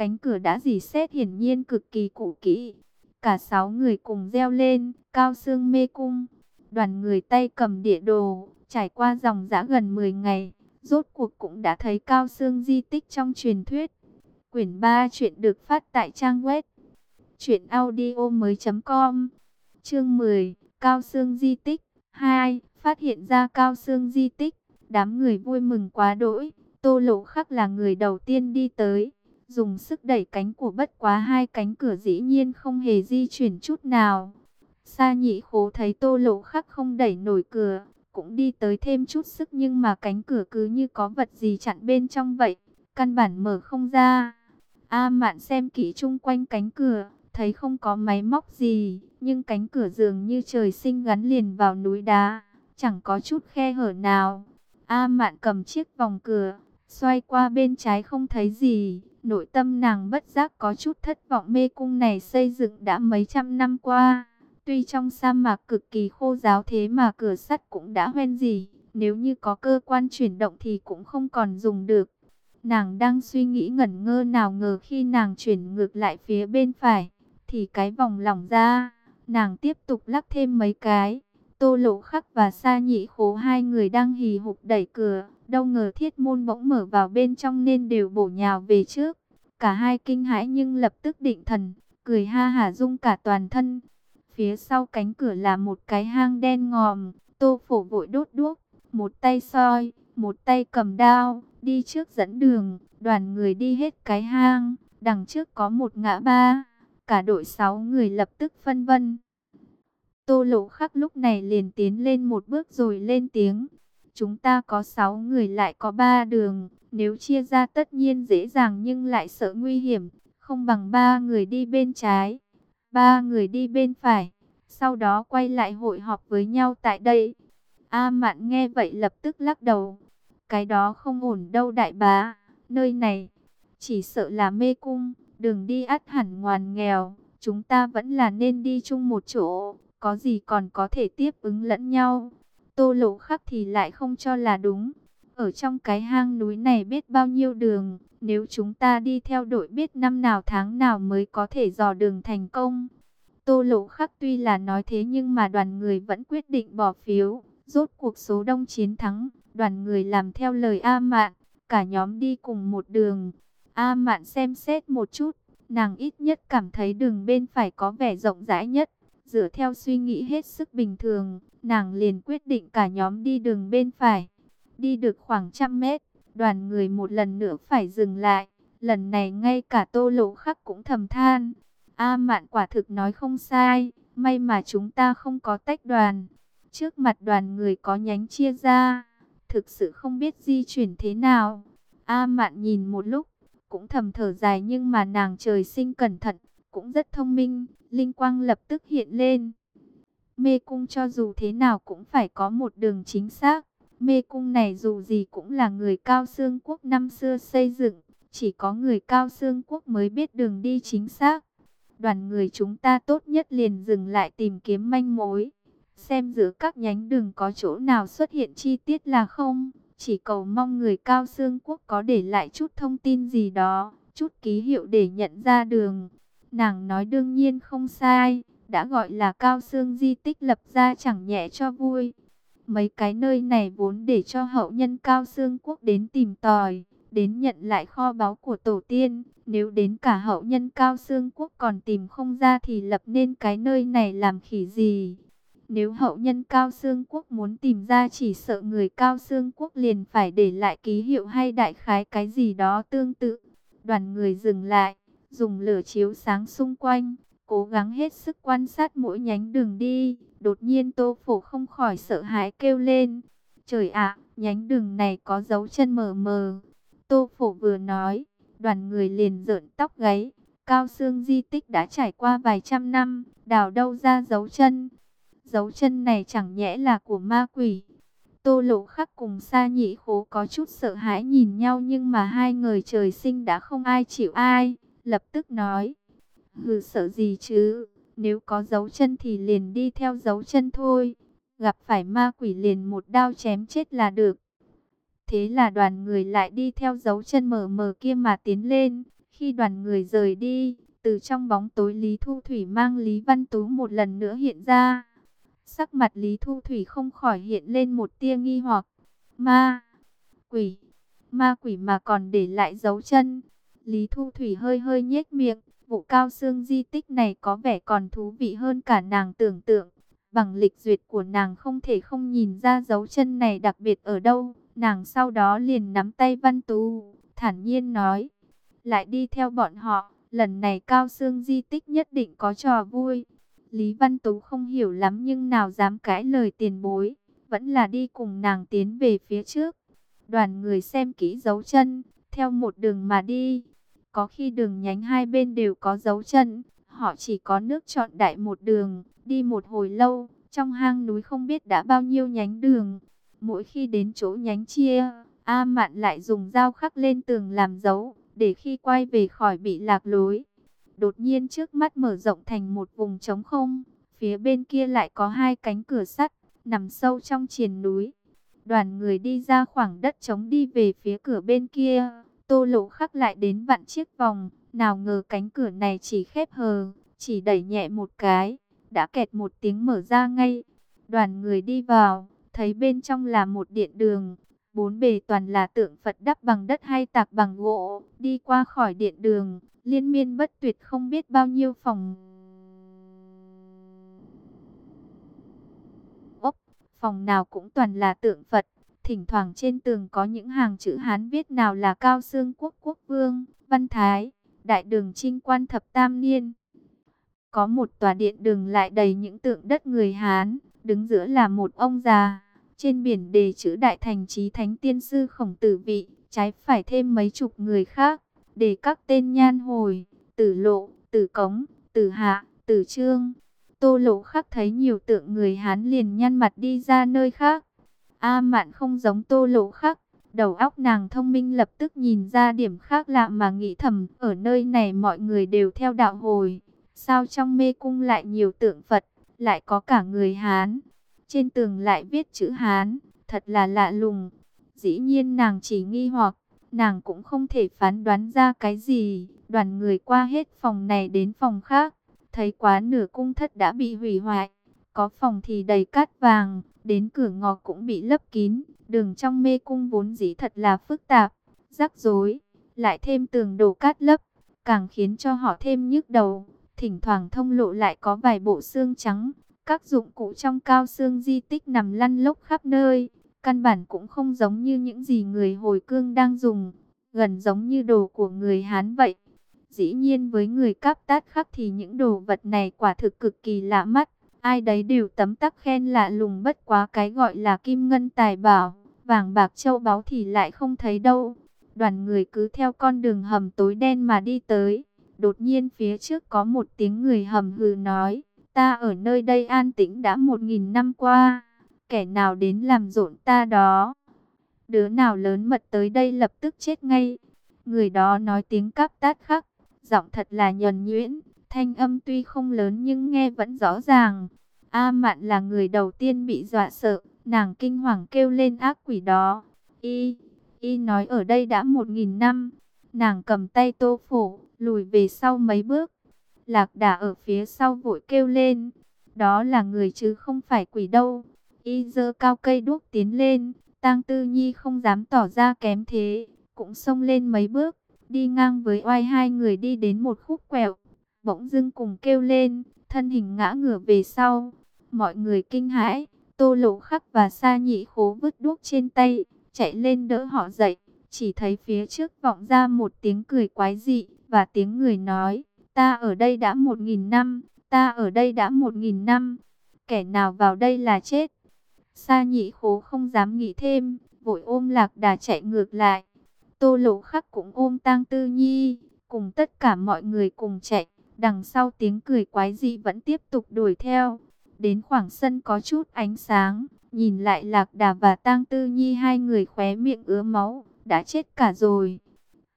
Cánh cửa đã dì xét hiển nhiên cực kỳ cũ kỹ. Cả sáu người cùng reo lên, cao xương mê cung. Đoàn người tay cầm địa đồ, trải qua dòng dã gần 10 ngày, rốt cuộc cũng đã thấy cao xương di tích trong truyền thuyết. Quyển 3 chuyện được phát tại trang web truyệnaudiomoi.com. Chương 10, Cao xương di tích 2, phát hiện ra cao xương di tích, đám người vui mừng quá đỗi. Tô Lộ Khắc là người đầu tiên đi tới, dùng sức đẩy cánh của bất quá hai cánh cửa dĩ nhiên không hề di chuyển chút nào. Sa nhị khố thấy Tô Lộ Khắc không đẩy nổi cửa, cũng đi tới thêm chút sức nhưng mà cánh cửa cứ như có vật gì chặn bên trong vậy, căn bản mở không ra. A Mạn xem kỹ chung quanh cánh cửa, thấy không có máy móc gì, nhưng cánh cửa dường như trời sinh gắn liền vào núi đá, chẳng có chút khe hở nào. A Mạn cầm chiếc vòng cửa, xoay qua bên trái không thấy gì, nội tâm nàng bất giác có chút thất vọng mê cung này xây dựng đã mấy trăm năm qua. Tuy trong sa mạc cực kỳ khô giáo thế mà cửa sắt cũng đã hoen gì, nếu như có cơ quan chuyển động thì cũng không còn dùng được. Nàng đang suy nghĩ ngẩn ngơ nào ngờ khi nàng chuyển ngược lại phía bên phải, thì cái vòng lỏng ra, nàng tiếp tục lắc thêm mấy cái. Tô Lộ Khắc và Sa Nhị Khố hai người đang hì hục đẩy cửa, đâu ngờ thiết môn bỗng mở vào bên trong nên đều bổ nhào về trước. Cả hai kinh hãi nhưng lập tức định thần, cười ha hả rung cả toàn thân. Phía sau cánh cửa là một cái hang đen ngòm, Tô Phổ vội đốt đuốc, một tay soi, một tay cầm đao, đi trước dẫn đường, đoàn người đi hết cái hang, đằng trước có một ngã ba, cả đội sáu người lập tức phân vân. Tô lộ khắc lúc này liền tiến lên một bước rồi lên tiếng. Chúng ta có sáu người lại có ba đường, nếu chia ra tất nhiên dễ dàng nhưng lại sợ nguy hiểm, không bằng ba người đi bên trái, ba người đi bên phải, sau đó quay lại hội họp với nhau tại đây. A Mạn nghe vậy lập tức lắc đầu, cái đó không ổn đâu đại bá, nơi này chỉ sợ là mê cung, đường đi ắt hẳn ngoan nghèo, chúng ta vẫn là nên đi chung một chỗ. Có gì còn có thể tiếp ứng lẫn nhau. Tô lộ khắc thì lại không cho là đúng. Ở trong cái hang núi này biết bao nhiêu đường, nếu chúng ta đi theo đội biết năm nào tháng nào mới có thể dò đường thành công. Tô lộ khắc tuy là nói thế nhưng mà đoàn người vẫn quyết định bỏ phiếu. Rốt cuộc số đông chiến thắng, đoàn người làm theo lời A Mạn, cả nhóm đi cùng một đường. A Mạn xem xét một chút, nàng ít nhất cảm thấy đường bên phải có vẻ rộng rãi nhất. Dựa theo suy nghĩ hết sức bình thường, nàng liền quyết định cả nhóm đi đường bên phải. Đi được khoảng trăm mét, đoàn người một lần nữa phải dừng lại. Lần này ngay cả tô lộ khắc cũng thầm than. A mạn quả thực nói không sai, may mà chúng ta không có tách đoàn. Trước mặt đoàn người có nhánh chia ra, thực sự không biết di chuyển thế nào. A mạn nhìn một lúc, cũng thầm thở dài nhưng mà nàng trời sinh cẩn thận, cũng rất thông minh, linh quang lập tức hiện lên. Mê cung cho dù thế nào cũng phải có một đường chính xác. Mê cung này dù gì cũng là người cao xương quốc năm xưa xây dựng, chỉ có người cao xương quốc mới biết đường đi chính xác. Đoàn người chúng ta tốt nhất liền dừng lại tìm kiếm manh mối, xem giữa các nhánh đường có chỗ nào xuất hiện chi tiết là không. Chỉ cầu mong người cao xương quốc có để lại chút thông tin gì đó, chút ký hiệu để nhận ra đường. Nàng nói đương nhiên không sai, đã gọi là cao xương di tích lập ra chẳng nhẹ cho vui. Mấy cái nơi này vốn để cho hậu nhân cao xương quốc đến tìm tòi, đến nhận lại kho báu của tổ tiên. Nếu đến cả hậu nhân cao xương quốc còn tìm không ra thì lập nên cái nơi này làm khỉ gì. Nếu hậu nhân cao xương quốc muốn tìm ra chỉ sợ người cao xương quốc liền phải để lại ký hiệu hay đại khái cái gì đó tương tự. Đoàn người dừng lại, dùng lửa chiếu sáng xung quanh, cố gắng hết sức quan sát mỗi nhánh đường đi. Đột nhiên Tô Phổ không khỏi sợ hãi kêu lên. Trời ạ, nhánh đường này có dấu chân mờ mờ. Tô Phổ vừa nói, đoàn người liền rợn tóc gáy. Cao xương di tích đã trải qua vài trăm năm, đào đâu ra dấu chân. Dấu chân này chẳng nhẽ là của ma quỷ. Tô lộ khắc cùng sa nhị khố có chút sợ hãi nhìn nhau nhưng mà hai người trời sinh đã không ai chịu ai lập tức nói. Hừ sợ gì chứ, nếu có dấu chân thì liền đi theo dấu chân thôi. Gặp phải ma quỷ liền một đao chém chết là được. Thế là đoàn người lại đi theo dấu chân mờ mờ kia mà tiến lên. Khi đoàn người rời đi, từ trong bóng tối Lý Thu Thủy mang Lý Văn Tú một lần nữa hiện ra. Sắc mặt Lý Thu Thủy không khỏi hiện lên một tia nghi hoặc. Ma, quỷ, ma quỷ mà còn để lại dấu chân. Lý Thu Thủy hơi hơi nhếch miệng, vụ cao xương di tích này có vẻ còn thú vị hơn cả nàng tưởng tượng. Bằng lịch duyệt của nàng không thể không nhìn ra dấu chân này đặc biệt ở đâu. Nàng sau đó liền nắm tay Văn Tú, thản nhiên nói, lại đi theo bọn họ, lần này cao xương di tích nhất định có trò vui. Lý Văn Tú không hiểu lắm nhưng nào dám cãi lời tiền bối, vẫn là đi cùng nàng tiến về phía trước. Đoàn người xem kỹ dấu chân, theo một đường mà đi. Có khi đường nhánh hai bên đều có dấu chân, họ chỉ có nước chọn đại một đường, đi một hồi lâu, trong hang núi không biết đã bao nhiêu nhánh đường. Mỗi khi đến chỗ nhánh chia, A Mạn lại dùng dao khắc lên tường làm dấu, để khi quay về khỏi bị lạc lối. Đột nhiên trước mắt mở rộng thành một vùng trống không, phía bên kia lại có hai cánh cửa sắt, nằm sâu trong triền núi. Đoàn người đi ra khoảng đất trống đi về phía cửa bên kia, tô lộ khắc lại đến vặn chiếc vòng, nào ngờ cánh cửa này chỉ khép hờ, chỉ đẩy nhẹ một cái, đã kẹt một tiếng mở ra ngay. Đoàn người đi vào, thấy bên trong là một điện đường, bốn bề toàn là tượng Phật đắp bằng đất hay tạc bằng gỗ, đi qua khỏi điện đường, liên miên bất tuyệt không biết bao nhiêu phòng. Ốc, phòng nào cũng toàn là tượng Phật, thỉnh thoảng trên tường có những hàng chữ Hán viết nào là Cao Xương Quốc Quốc Vương, Văn Thái, Đại đường Trinh Quan Thập Tam Niên. Có một tòa điện đường lại đầy những tượng đất người Hán, đứng giữa là một ông già trên biển đề chữ Đại Thành Chí Thánh Tiên Sư Khổng Tử Vị, trái phải thêm mấy chục người khác, để các tên nhan hồi, tử lộ, tử cống, tử hạ, tử trương. Tô lộ khắc thấy nhiều tượng người Hán liền nhăn mặt đi ra nơi khác. A mạn không giống tô lộ khắc, đầu óc nàng thông minh lập tức nhìn ra điểm khác lạ mà nghĩ thầm, ở nơi này mọi người đều theo đạo hồi. Sao trong mê cung lại nhiều tượng Phật, lại có cả người Hán? Trên tường lại viết chữ Hán, thật là lạ lùng. Dĩ nhiên nàng chỉ nghi hoặc, nàng cũng không thể phán đoán ra cái gì. Đoàn người qua hết phòng này đến phòng khác, thấy quá nửa cung thất đã bị hủy hoại. Có phòng thì đầy cát vàng, đến cửa ngõ cũng bị lấp kín. Đường trong mê cung vốn dĩ thật là phức tạp, rắc rối, lại thêm tường đổ cát lấp, càng khiến cho họ thêm nhức đầu. Thỉnh thoảng thông lộ lại có vài bộ xương trắng, các dụng cụ trong cao xương di tích nằm lăn lốc khắp nơi, căn bản cũng không giống như những gì người hồi cương đang dùng, gần giống như đồ của người Hán vậy. Dĩ nhiên với người cáp tát khắc thì những đồ vật này quả thực cực kỳ lạ mắt, ai đấy đều tấm tắc khen lạ lùng bất quá cái gọi là kim ngân tài bảo, vàng bạc châu báu thì lại không thấy đâu. Đoàn người cứ theo con đường hầm tối đen mà đi tới, đột nhiên phía trước có một tiếng người hầm hừ nói. Ta ở nơi đây an tĩnh đã một nghìn năm qua, kẻ nào đến làm rộn ta đó. Đứa nào lớn mật tới đây lập tức chết ngay. Người đó nói tiếng cáp tát khắc, giọng thật là nhuần nhuyễn, thanh âm tuy không lớn nhưng nghe vẫn rõ ràng. A Mạn là người đầu tiên bị dọa sợ, nàng kinh hoàng kêu lên ác quỷ đó. Y, Y nói ở đây đã một nghìn năm. Nàng cầm tay tô phổ, lùi về sau mấy bước, Lạc đà ở phía sau vội kêu lên. Đó là người chứ không phải quỷ đâu. Y dơ cao cây đuốc tiến lên. Tang Tư Nhi không dám tỏ ra kém thế. Cũng xông lên mấy bước. Đi ngang với oai hai người đi đến một khúc quẹo. Bỗng dưng cùng kêu lên. Thân hình ngã ngửa về sau. Mọi người kinh hãi. Tô lộ khắc và sa nhị khố vứt đuốc trên tay. Chạy lên đỡ họ dậy. Chỉ thấy phía trước vọng ra một tiếng cười quái dị. Và tiếng người nói Ta ở đây đã một nghìn năm, ta ở đây đã một nghìn năm, kẻ nào vào đây là chết. Sa nhị khố không dám nghĩ thêm, vội ôm lạc đà chạy ngược lại. Tô lộ khắc cũng ôm tang tư nhi, cùng tất cả mọi người cùng chạy. Đằng sau tiếng cười quái dị vẫn tiếp tục đuổi theo. Đến khoảng sân có chút ánh sáng, nhìn lại lạc đà và tang tư nhi hai người khóe miệng ứa máu, đã chết cả rồi.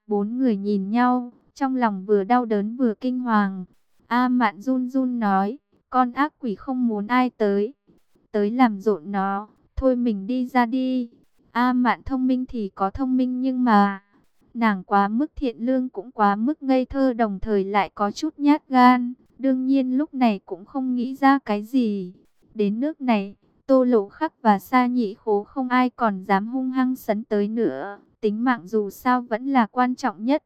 Bốn người nhìn nhau, trong lòng vừa đau đớn vừa kinh hoàng. A mạn run run nói, con ác quỷ không muốn ai tới. Tới làm rộn nó, thôi mình đi ra đi. A mạn thông minh thì có thông minh nhưng mà... Nàng quá mức thiện lương cũng quá mức ngây thơ đồng thời lại có chút nhát gan. Đương nhiên lúc này cũng không nghĩ ra cái gì. Đến nước này, Tô Lộ Khắc và Sa Nhị Khố không ai còn dám hung hăng sấn tới nữa. Tính mạng dù sao vẫn là quan trọng nhất.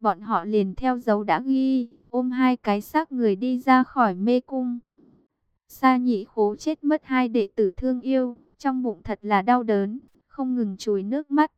Bọn họ liền theo dấu đã ghi, ôm hai cái xác người đi ra khỏi mê cung. Sa Nhị Khố chết mất hai đệ tử thương yêu, trong bụng thật là đau đớn, không ngừng chùi nước mắt.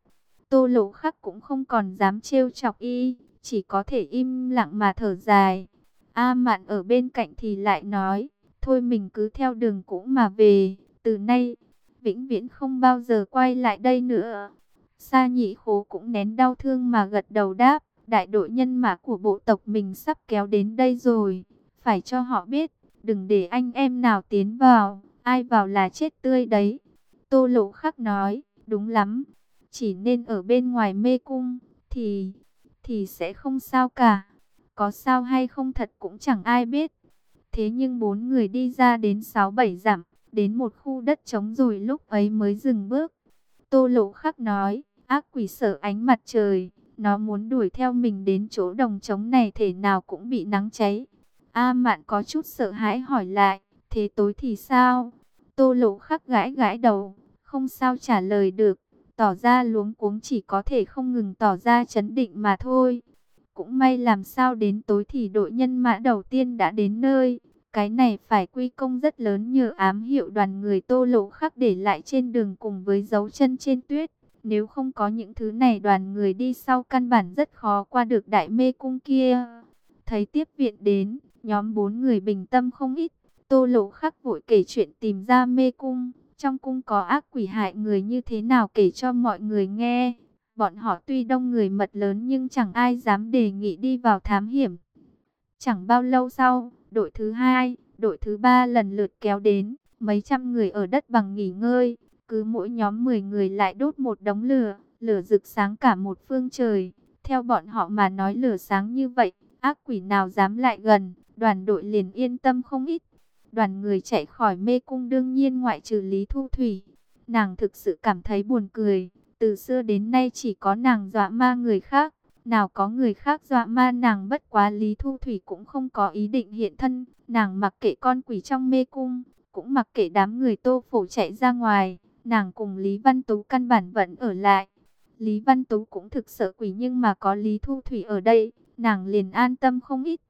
Tô Lộ Khắc cũng không còn dám trêu chọc y, chỉ có thể im lặng mà thở dài. A Mạn ở bên cạnh thì lại nói, thôi mình cứ theo đường cũ mà về, từ nay, vĩnh viễn không bao giờ quay lại đây nữa. Sa nhị khố cũng nén đau thương mà gật đầu đáp, đại đội nhân mã của bộ tộc mình sắp kéo đến đây rồi, phải cho họ biết, đừng để anh em nào tiến vào, ai vào là chết tươi đấy. Tô lộ khắc nói, đúng lắm, chỉ nên ở bên ngoài mê cung, thì, thì sẽ không sao cả. Có sao hay không thật cũng chẳng ai biết. Thế nhưng bốn người đi ra đến 6-7 dặm, đến một khu đất trống rồi lúc ấy mới dừng bước. Tô lộ khắc nói, ác quỷ sợ ánh mặt trời, nó muốn đuổi theo mình đến chỗ đồng trống này thể nào cũng bị nắng cháy. A mạn có chút sợ hãi hỏi lại, thế tối thì sao? Tô lộ khắc gãi gãi đầu, không sao trả lời được, tỏ ra luống cuống chỉ có thể không ngừng tỏ ra chấn định mà thôi. Cũng may làm sao đến tối thì đội nhân mã đầu tiên đã đến nơi. Cái này phải quy công rất lớn nhờ ám hiệu đoàn người tô lộ khắc để lại trên đường cùng với dấu chân trên tuyết. Nếu không có những thứ này đoàn người đi sau căn bản rất khó qua được đại mê cung kia. Thấy tiếp viện đến, nhóm bốn người bình tâm không ít. Tô lộ khắc vội kể chuyện tìm ra mê cung. Trong cung có ác quỷ hại người như thế nào kể cho mọi người nghe. Bọn họ tuy đông người mật lớn nhưng chẳng ai dám đề nghị đi vào thám hiểm. Chẳng bao lâu sau, đội thứ hai, đội thứ ba lần lượt kéo đến, mấy trăm người ở đất bằng nghỉ ngơi, cứ mỗi nhóm 10 người lại đốt một đống lửa, lửa rực sáng cả một phương trời. Theo bọn họ mà nói lửa sáng như vậy, ác quỷ nào dám lại gần, đoàn đội liền yên tâm không ít. Đoàn người chạy khỏi mê cung đương nhiên ngoại trừ Lý Thu Thủy. Nàng thực sự cảm thấy buồn cười, từ xưa đến nay chỉ có nàng dọa ma người khác. Nào có người khác dọa ma nàng bất quá Lý Thu Thủy cũng không có ý định hiện thân. Nàng mặc kệ con quỷ trong mê cung, cũng mặc kệ đám người tô phổ chạy ra ngoài. Nàng cùng Lý Văn Tú căn bản vẫn ở lại. Lý Văn Tú cũng thực sợ quỷ nhưng mà có Lý Thu Thủy ở đây, nàng liền an tâm không ít.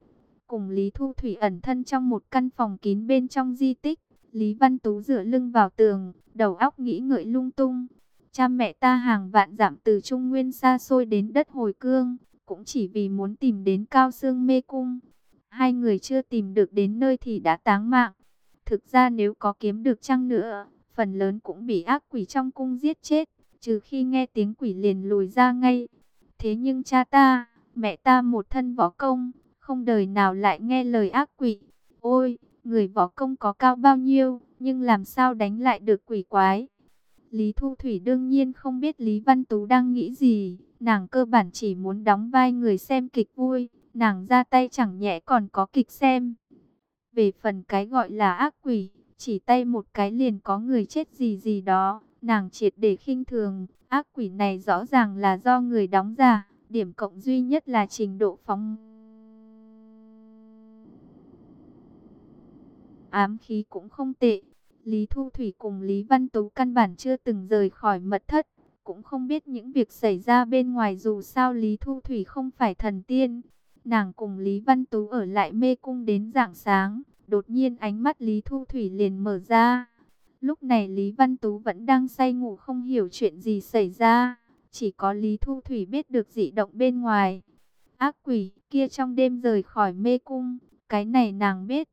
Cùng Lý Thu Thủy ẩn thân trong một căn phòng kín bên trong di tích. Lý Văn Tú dựa lưng vào tường, đầu óc nghĩ ngợi lung tung. Cha mẹ ta hàng vạn giảm từ Trung Nguyên xa xôi đến đất hồi cương, cũng chỉ vì muốn tìm đến Cao Sương Mê Cung. Hai người chưa tìm được đến nơi thì đã táng mạng. Thực ra nếu có kiếm được chăng nữa, phần lớn cũng bị ác quỷ trong cung giết chết, trừ khi nghe tiếng quỷ liền lùi ra ngay. Thế nhưng cha ta, mẹ ta một thân võ công, không đời nào lại nghe lời ác quỷ. Ôi, người võ công có cao bao nhiêu, nhưng làm sao đánh lại được quỷ quái. Lý Thu Thủy đương nhiên không biết Lý Văn Tú đang nghĩ gì, nàng cơ bản chỉ muốn đóng vai người xem kịch vui, nàng ra tay chẳng nhẹ còn có kịch xem. Về phần cái gọi là ác quỷ, chỉ tay một cái liền có người chết gì gì đó, nàng triệt để khinh thường, ác quỷ này rõ ràng là do người đóng giả, điểm cộng duy nhất là trình độ phóng. Ám khí cũng không tệ, Lý Thu Thủy cùng Lý Văn Tú căn bản chưa từng rời khỏi mật thất, cũng không biết những việc xảy ra bên ngoài dù sao Lý Thu Thủy không phải thần tiên. Nàng cùng Lý Văn Tú ở lại mê cung đến rạng sáng, đột nhiên ánh mắt Lý Thu Thủy liền mở ra. Lúc này Lý Văn Tú vẫn đang say ngủ không hiểu chuyện gì xảy ra, chỉ có Lý Thu Thủy biết được dị động bên ngoài. Ác quỷ kia trong đêm rời khỏi mê cung, cái này nàng biết.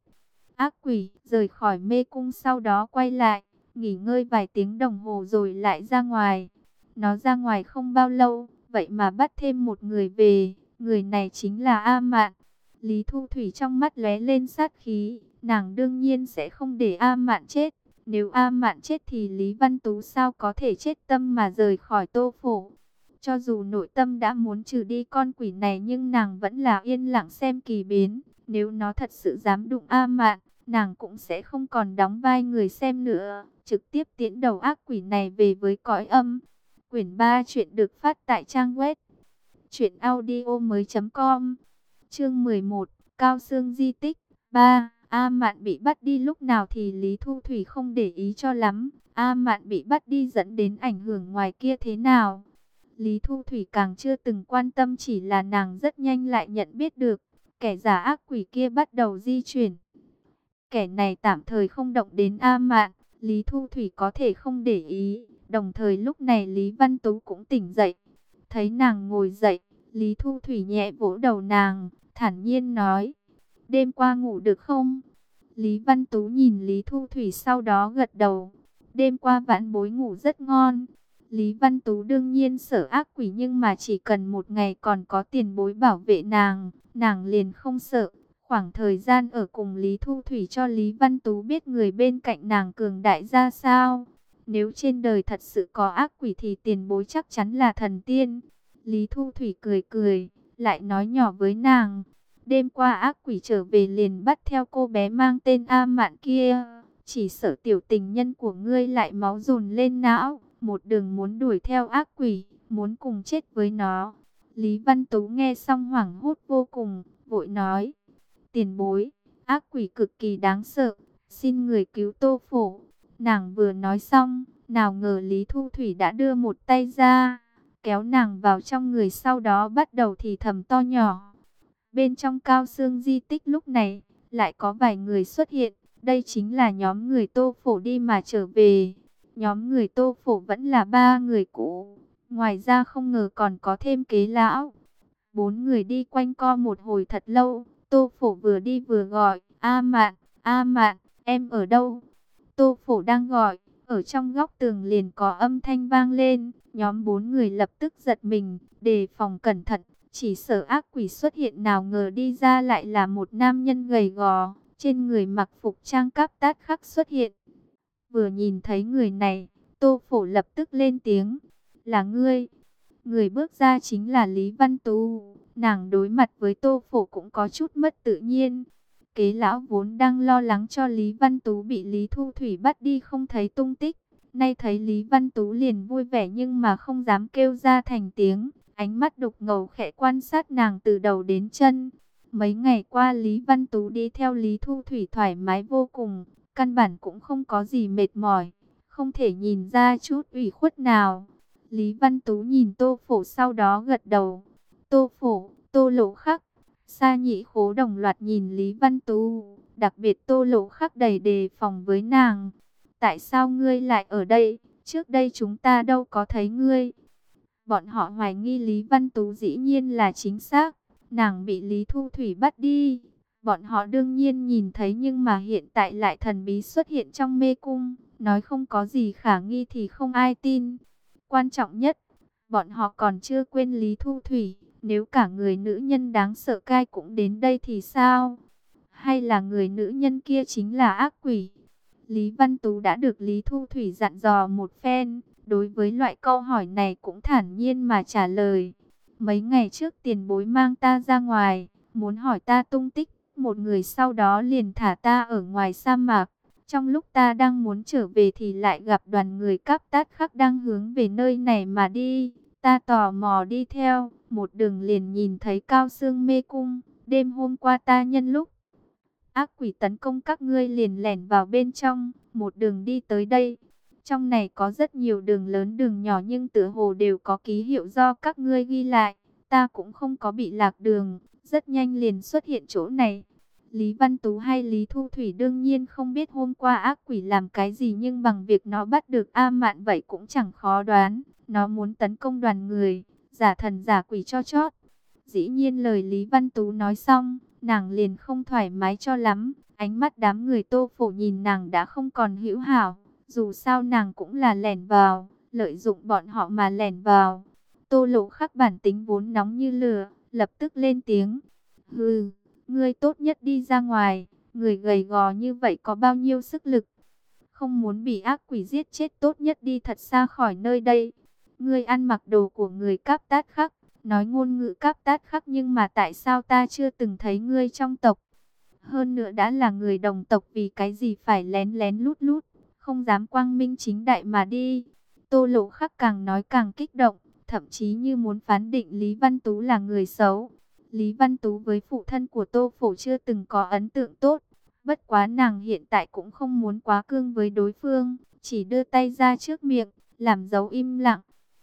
Ác quỷ rời khỏi mê cung sau đó quay lại, nghỉ ngơi vài tiếng đồng hồ rồi lại ra ngoài. Nó ra ngoài không bao lâu, vậy mà bắt thêm một người về, người này chính là A Mạn. Lý Thu Thủy trong mắt lóe lên sát khí, nàng đương nhiên sẽ không để A Mạn chết. Nếu A Mạn chết thì Lý Văn Tú sao có thể chết tâm mà rời khỏi tô phủ. Cho dù nội tâm đã muốn trừ đi con quỷ này nhưng nàng vẫn là yên lặng xem kỳ biến. Nếu nó thật sự dám đụng A Mạn, nàng cũng sẽ không còn đóng vai người xem nữa, trực tiếp tiễn đầu ác quỷ này về với cõi âm. Quyển 3 chuyện được phát tại trang web Chuyện audio mới com Chương 11 Cao xương Di Tích 3 A Mạn bị bắt đi lúc nào thì Lý Thu Thủy không để ý cho lắm. A Mạn bị bắt đi dẫn đến ảnh hưởng ngoài kia thế nào? Lý Thu Thủy càng chưa từng quan tâm chỉ là nàng rất nhanh lại nhận biết được. Kẻ giả ác quỷ kia bắt đầu di chuyển. Kẻ này tạm thời không động đến A Mạn. Lý Thu Thủy có thể không để ý. Đồng thời lúc này Lý Văn Tú cũng tỉnh dậy. Thấy nàng ngồi dậy, Lý Thu Thủy nhẹ vỗ đầu nàng, thản nhiên nói. Đêm qua ngủ được không? Lý Văn Tú nhìn Lý Thu Thủy sau đó gật đầu. Đêm qua vãn bối ngủ rất ngon. Lý Văn Tú đương nhiên sợ ác quỷ nhưng mà chỉ cần một ngày còn có tiền bối bảo vệ nàng, nàng liền không sợ. Khoảng thời gian ở cùng Lý Thu Thủy cho Lý Văn Tú biết người bên cạnh nàng cường đại ra sao. Nếu trên đời thật sự có ác quỷ thì tiền bối chắc chắn là thần tiên. Lý Thu Thủy cười cười, lại nói nhỏ với nàng. Đêm qua ác quỷ trở về liền bắt theo cô bé mang tên A Mạn kia. Chỉ sợ tiểu tình nhân của ngươi lại máu dồn lên não. Một đường muốn đuổi theo ác quỷ, muốn cùng chết với nó. Lý Văn Tú nghe xong hoảng hốt vô cùng, vội nói. Tiền bối, ác quỷ cực kỳ đáng sợ, xin người cứu tô phổ. Nàng vừa nói xong, nào ngờ Lý Thu Thủy đã đưa một tay ra, kéo nàng vào trong người sau đó bắt đầu thì thầm to nhỏ. Bên trong cao xương di tích lúc này, lại có vài người xuất hiện, đây chính là nhóm người tô phổ đi mà trở về. Nhóm người tô phổ vẫn là ba người cũ, ngoài ra không ngờ còn có thêm kế lão. Bốn người đi quanh co một hồi thật lâu, tô phổ vừa đi vừa gọi, A mạn, A mạn, em ở đâu? Tô phổ đang gọi, ở trong góc tường liền có âm thanh vang lên, nhóm bốn người lập tức giật mình, đề phòng cẩn thận, chỉ sợ ác quỷ xuất hiện nào ngờ đi ra lại là một nam nhân gầy gò, trên người mặc phục trang cáp tát khắc xuất hiện. Vừa nhìn thấy người này, tô phổ lập tức lên tiếng, là ngươi. Người bước ra chính là Lý Văn Tú, nàng đối mặt với tô phổ cũng có chút mất tự nhiên. Kế lão vốn đang lo lắng cho Lý Văn Tú bị Lý Thu Thủy bắt đi không thấy tung tích. Nay thấy Lý Văn Tú liền vui vẻ nhưng mà không dám kêu ra thành tiếng. Ánh mắt đục ngầu khẽ quan sát nàng từ đầu đến chân. Mấy ngày qua Lý Văn Tú đi theo Lý Thu Thủy thoải mái vô cùng. Căn bản cũng không có gì mệt mỏi. Không thể nhìn ra chút ủy khuất nào. Lý Văn Tú nhìn Tô Phổ sau đó gật đầu. Tô Phổ, Tô Lộ Khắc, Sa nhị khố đồng loạt nhìn Lý Văn Tú, đặc biệt tô lộ khắc đầy đề phòng với nàng. Tại sao ngươi lại ở đây? Trước đây chúng ta đâu có thấy ngươi. Bọn họ hoài nghi Lý Văn Tú dĩ nhiên là chính xác. Nàng bị Lý Thu Thủy bắt đi. Bọn họ đương nhiên nhìn thấy nhưng mà hiện tại lại thần bí xuất hiện trong mê cung. Nói không có gì khả nghi thì không ai tin. Quan trọng nhất, bọn họ còn chưa quên Lý Thu Thủy. Nếu cả người nữ nhân đáng sợ cai cũng đến đây thì sao? Hay là người nữ nhân kia chính là ác quỷ? Lý Văn Tú đã được Lý Thu Thủy dặn dò một phen. Đối với loại câu hỏi này cũng thản nhiên mà trả lời. Mấy ngày trước tiền bối mang ta ra ngoài, muốn hỏi ta tung tích. Một người sau đó liền thả ta ở ngoài sa mạc. Trong lúc ta đang muốn trở về thì lại gặp đoàn người cắp tát khác đang hướng về nơi này mà đi. Ta tò mò đi theo, một đường liền nhìn thấy cao xương mê cung. Đêm hôm qua ta nhân lúc ác quỷ tấn công các ngươi liền lẻn vào bên trong, một đường đi tới đây. Trong này có rất nhiều đường lớn đường nhỏ nhưng tựa hồ đều có ký hiệu do các ngươi ghi lại. Ta cũng không có bị lạc đường, rất nhanh liền xuất hiện chỗ này. Lý Văn Tú hay Lý Thu Thủy đương nhiên không biết hôm qua ác quỷ làm cái gì nhưng bằng việc nó bắt được A Mạn vậy cũng chẳng khó đoán. Nó muốn tấn công đoàn người, giả thần giả quỷ cho chót. Dĩ nhiên lời Lý Văn Tú nói xong, nàng liền không thoải mái cho lắm. Ánh mắt đám người tô phổ nhìn nàng đã không còn hữu hảo. Dù sao nàng cũng là lẻn vào, lợi dụng bọn họ mà lẻn vào. Tô lộ khắc bản tính vốn nóng như lửa, lập tức lên tiếng. Hừ, ngươi tốt nhất đi ra ngoài, người gầy gò như vậy có bao nhiêu sức lực. Không muốn bị ác quỷ giết chết tốt nhất đi thật xa khỏi nơi đây. Ngươi ăn mặc đồ của người cáp tát khắc, nói ngôn ngữ cáp tát khắc nhưng mà tại sao ta chưa từng thấy ngươi trong tộc? Hơn nữa đã là người đồng tộc vì cái gì phải lén lén lút lút, không dám quang minh chính đại mà đi. Tô lộ khắc càng nói càng kích động, thậm chí như muốn phán định Lý Văn Tú là người xấu. Lý Văn Tú với phụ thân của Tô Phổ chưa từng có ấn tượng tốt, bất quá nàng hiện tại cũng không muốn quá cương với đối phương, chỉ đưa tay ra trước miệng, làm dấu im lặng,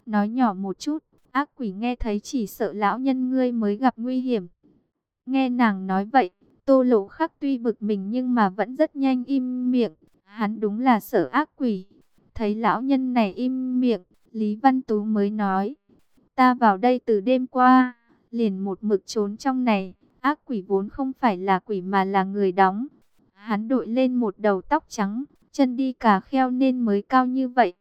nói nhỏ một chút, ác quỷ nghe thấy chỉ sợ lão nhân ngươi mới gặp nguy hiểm. Nghe nàng nói vậy, Tô Lộ Khắc tuy bực mình nhưng mà vẫn rất nhanh im miệng, hắn đúng là sợ ác quỷ. Thấy lão nhân này im miệng, Lý Văn Tú mới nói, ta vào đây từ đêm qua, liền một mực trốn trong này, ác quỷ vốn không phải là quỷ mà là người đóng. Hắn đội lên một đầu tóc trắng, chân đi cà kheo nên mới cao như vậy.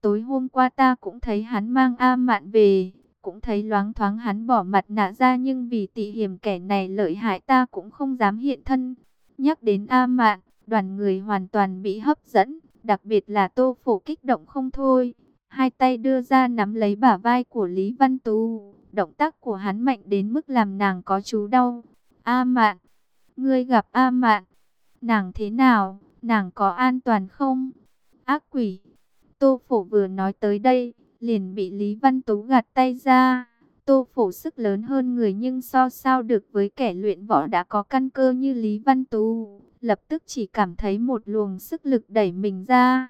Tối hôm qua ta cũng thấy hắn mang A Mạn về, cũng thấy loáng thoáng hắn bỏ mặt nạ ra nhưng vì tị hiểm kẻ này lợi hại ta cũng không dám hiện thân. Nhắc đến A Mạn, đoàn người hoàn toàn bị hấp dẫn, đặc biệt là Tô Phổ kích động không thôi. Hai tay đưa ra nắm lấy bả vai của Lý Văn Tú, động tác của hắn mạnh đến mức làm nàng có chú đau. A Mạn, ngươi gặp A Mạn, nàng thế nào, nàng có an toàn không? Ác quỷ, Tô Phổ vừa nói tới đây, liền bị Lý Văn Tú gạt tay ra. Tô Phổ sức lớn hơn người nhưng so sao được với kẻ luyện võ đã có căn cơ như Lý Văn Tú. Lập tức chỉ cảm thấy một luồng sức lực đẩy mình ra.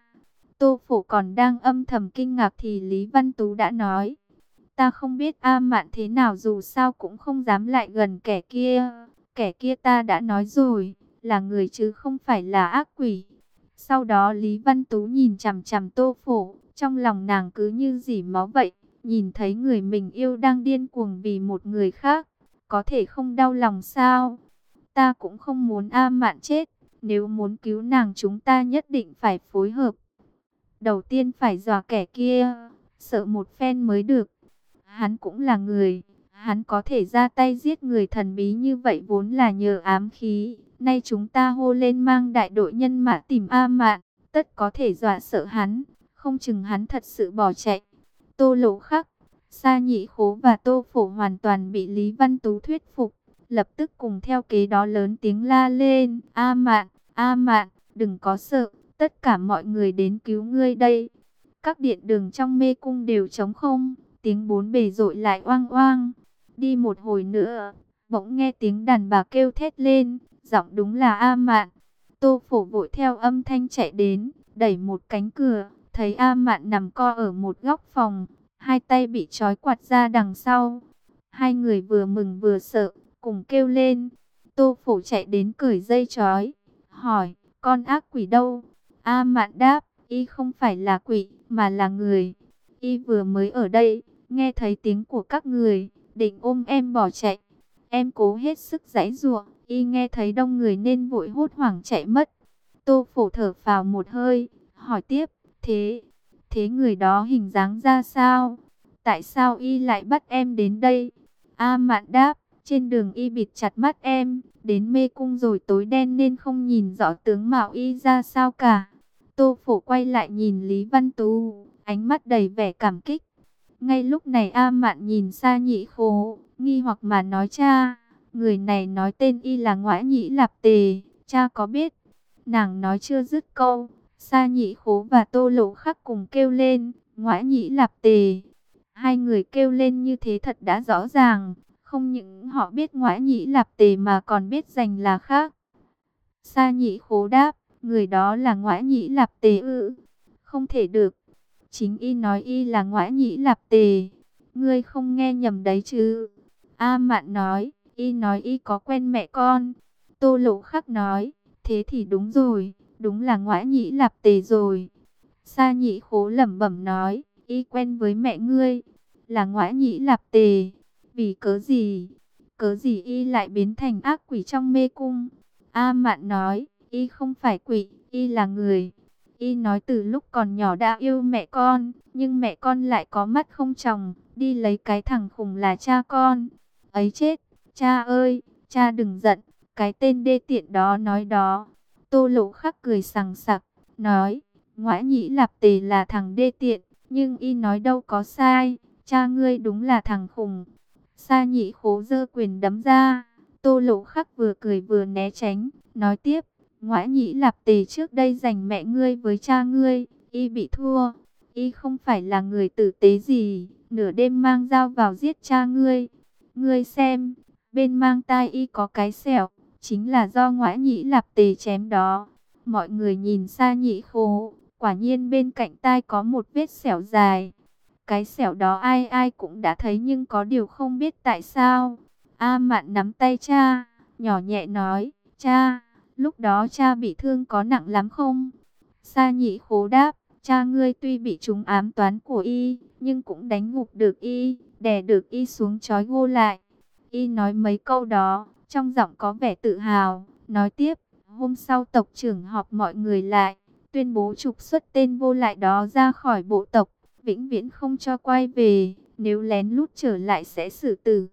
Tô Phổ còn đang âm thầm kinh ngạc thì Lý Văn Tú đã nói. Ta không biết A Mạn thế nào dù sao cũng không dám lại gần kẻ kia. Kẻ kia ta đã nói rồi, là người chứ không phải là ác quỷ. Sau đó Lý Văn Tú nhìn chằm chằm Tô Phổ, trong lòng nàng cứ như dỉ máu vậy, nhìn thấy người mình yêu đang điên cuồng vì một người khác, có thể không đau lòng sao? Ta cũng không muốn A Mạn chết, nếu muốn cứu nàng chúng ta nhất định phải phối hợp. Đầu tiên phải dò kẻ kia, sợ một phen mới được. Hắn cũng là người, hắn có thể ra tay giết người thần bí như vậy vốn là nhờ ám khí. Nay chúng ta hô lên mang đại đội nhân mã tìm A Mạn, tất có thể dọa sợ hắn, không chừng hắn thật sự bỏ chạy. Tô Lộ Khắc, Sa Nhị Khố và Tô Phổ hoàn toàn bị Lý Văn Tú thuyết phục, lập tức cùng theo kế đó lớn tiếng la lên, "A Mạn, A Mạn, đừng có sợ, tất cả mọi người đến cứu ngươi đây." Các điện đường trong mê cung đều trống không, tiếng bốn bề rội lại oang oang. Đi một hồi nữa, bỗng nghe tiếng đàn bà kêu thét lên, giọng đúng là A Mạn. Tô Phổ vội theo âm thanh chạy đến, đẩy một cánh cửa, thấy A Mạn nằm co ở một góc phòng, hai tay bị trói quạt ra đằng sau. Hai người vừa mừng vừa sợ, cùng kêu lên. Tô Phổ chạy đến cởi dây trói, hỏi, con ác quỷ đâu? A Mạn đáp, y không phải là quỷ, mà là người. Y vừa mới ở đây, nghe thấy tiếng của các người, định ôm em bỏ chạy. Em cố hết sức giãy giụa, y nghe thấy đông người nên vội hốt hoảng chạy mất. Tô phổ thở vào một hơi, hỏi tiếp, thế, thế người đó hình dáng ra sao? Tại sao y lại bắt em đến đây? A mạn đáp, trên đường y bịt chặt mắt em, đến mê cung rồi tối đen nên không nhìn rõ tướng mạo y ra sao cả. Tô phổ quay lại nhìn Lý Văn Tú, ánh mắt đầy vẻ cảm kích. Ngay lúc này A mạn nhìn xa nhị khố, nghi hoặc mà nói cha, người này nói tên y là ngoại nhĩ lạp tề, cha có biết. Nàng nói chưa dứt câu, Sa Nhị Khố và Tô Lộ Khắc cùng kêu lên, ngoại nhĩ lạp tề. Hai người kêu lên như thế thật đã rõ ràng, không những họ biết ngoại nhĩ lạp tề mà còn biết dành là khác. Sa Nhị Khố đáp, người đó là ngoại nhĩ lạp tề ư, không thể được. Chính y nói y là ngoại nhĩ lạp tề, ngươi không nghe nhầm đấy chứ. A Mạn nói, y nói y có quen mẹ con. Tô Lộ Khắc nói, thế thì đúng rồi, đúng là ngoã nhĩ lạp tề rồi. Sa nhĩ khố lẩm bẩm nói, y quen với mẹ ngươi, là ngoã nhĩ lạp tề. Vì cớ gì? Cớ gì y lại biến thành ác quỷ trong mê cung? A Mạn nói, y không phải quỷ, y là người. Y nói từ lúc còn nhỏ đã yêu mẹ con, nhưng mẹ con lại có mắt không chồng, đi lấy cái thằng khùng là cha con. Ấy chết, cha ơi, cha đừng giận, cái tên đê tiện đó nói đó. Tô lộ khắc cười sằng sặc, nói, Ngoại nhĩ lạp tề là thằng đê tiện, nhưng y nói đâu có sai, cha ngươi đúng là thằng khùng. Sa nhị khố dơ quyền đấm ra, tô lộ khắc vừa cười vừa né tránh, nói tiếp, Ngoại nhĩ lạp tề trước đây giành mẹ ngươi với cha ngươi, y bị thua, y không phải là người tử tế gì, nửa đêm mang dao vào giết cha ngươi. Ngươi xem, bên mang tai y có cái sẹo, chính là do ngõa nhĩ lạp tề chém đó. Mọi người nhìn xa nhị khố, quả nhiên bên cạnh tai có một vết sẹo dài. Cái sẹo đó ai ai cũng đã thấy nhưng có điều không biết tại sao. A mạn nắm tay cha, nhỏ nhẹ nói, cha, lúc đó cha bị thương có nặng lắm không? Sa nhị khố đáp, cha ngươi tuy bị trúng ám toán của y, nhưng cũng đánh ngục được y, đè được y xuống chói gô lại. Y nói mấy câu đó, trong giọng có vẻ tự hào, nói tiếp, hôm sau tộc trưởng họp mọi người lại, tuyên bố trục xuất tên vô lại đó ra khỏi bộ tộc, vĩnh viễn không cho quay về, nếu lén lút trở lại sẽ xử tử.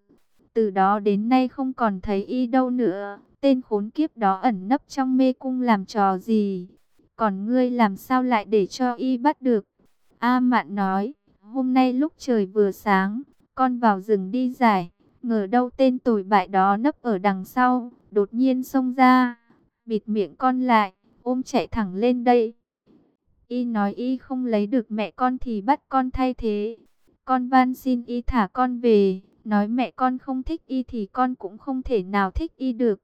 Từ đó đến nay không còn thấy y đâu nữa, tên khốn kiếp đó ẩn nấp trong mê cung làm trò gì. Còn ngươi làm sao lại để cho y bắt được? A Mạn nói, hôm nay lúc trời vừa sáng, con vào rừng đi giải, ngờ đâu tên tồi bại đó nấp ở đằng sau, đột nhiên xông ra, bịt miệng con lại, ôm chạy thẳng lên đây. Y nói y không lấy được mẹ con thì bắt con thay thế. Con van xin y thả con về, nói mẹ con không thích y thì con cũng không thể nào thích y được.